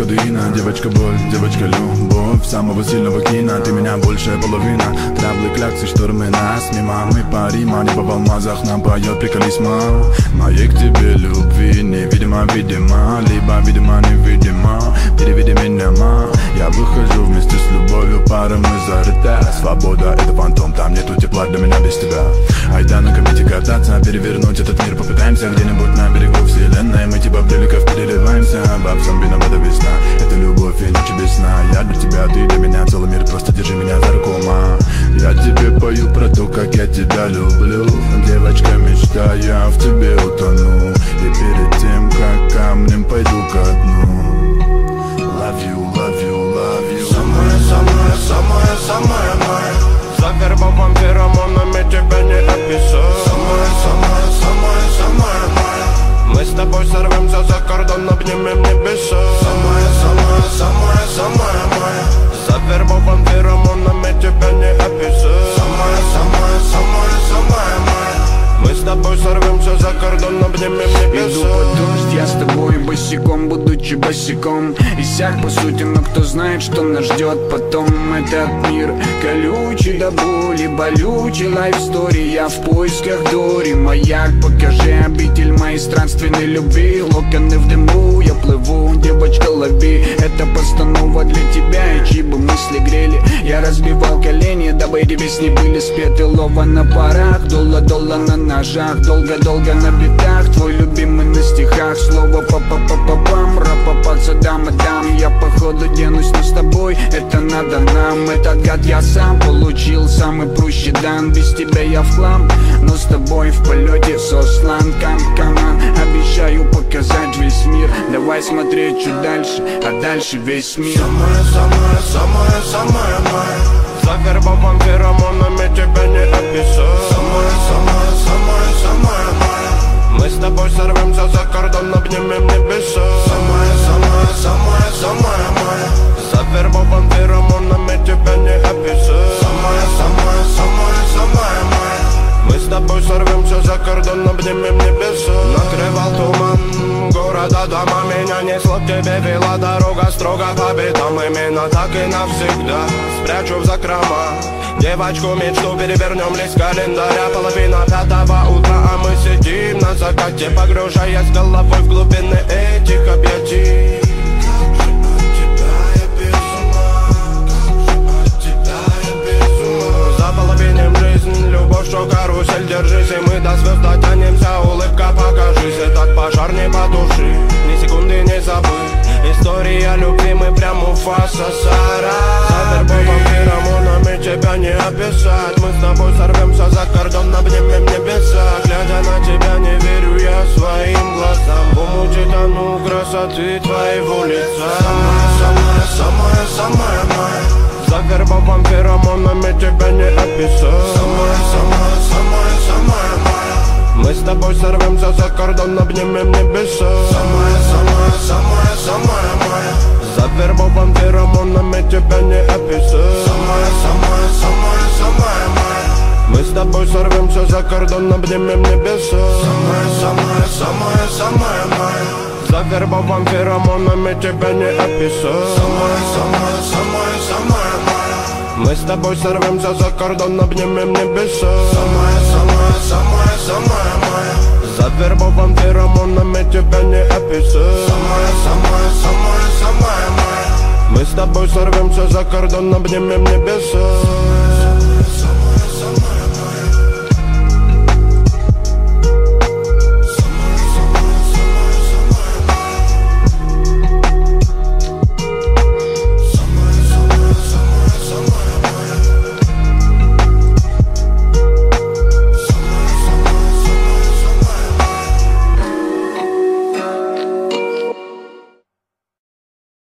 кадеина Девочка боль, девочка любовь Самого сильного кино Ты меня большая половина. Траблы, кляксы, штормы нас Мимо. Мы парима Небо в алмазах нам поет приколисма Моей к тебе любви Невидимо, видимо. Либо видимо, невидимо. Переведи меня, ма. Я выхожу вместе с любовью Пара мы зарыта Свобода это фантом Там нету тепла для меня без тебя. Айда на комете кататься Перевернуть этот мир. Попытаемся Где-нибудь на берегу вселенной Мы типа приликов переливаемся Бабсам виновата весна. Это любовь и ночи без Я для тебя, ты для меня Целый мир, просто кордон, Иду под дождь, я с тобой босиком, будучи босиком. Иссяк по сути, но кто знает, что нас ждет потом. Этот мир колючий до боли, болючий лайфстори Я в поисках Дори, маяк, покажи обитель моей странственной любви. Локоны в дыму, я плыву, девочка лови. Это постанова для тебя, и чьи бы мысли грели. Я разбивал колени, дабы эти песни были спеты. Лова на парах, долла-долла на ножах. Долго-долго на битах, твой любимый на стихах Слово па-па-па-па-пам, ра-па-па, дам и дам Я походу денусь, но с тобой это надо нам Этот гад я сам получил, самый прущий дан. Без тебя я в хлам, но с тобой в полете сослан Кам, каман, обещаю показать весь мир. Давай смотреть чуть дальше, а дальше весь мир. Самая, самая, самая, самая моя Завербован тобой сорвемся за кордон, обнимем небеса Накрывал туман города дома Меня несло к тебе, вела дорога строго по битам Именно так и навсегда спрячу в закрома. Девочку мечту перевернем лист календаря. Половина пятого утра, а мы сидим на закате Погружаясь головой в глубины этих объятий Держись, и мы до звезд дотянемся. Улыбка, покажись, так пожар не потуши Ни секунды не забыть История любви, мы прям фаса Сара Завербован феромонами, тебя не описать. Мы с тобой сорвемся за кордон, обнимем небеса. Глядя на тебя, не верю я своим глазам. В умуте тону красоты твоего лица. Самая, самая, самая моя Завербован феромонами, тебя не описать тобой сорвемся за кордон, обнимем небеса. Самая, самая, самая, самая моя. Завербован феромонами, тебя не описать Самая, самая, самая, самая моя. Мы с тобой сорвемся за кордон, обнимем небеса. Самая, самая, самая, самая моя. Завербован феромонами, тебя не описать Самая, самая, самая, самая моя. Мы с тобой сорвемся за кордон, обнимем небеса. Самая, самая, самая, самая моя тебя не описать Самая, самая, самая, самая моя Мы с тобой сорвемся за кордон, обнимем небеса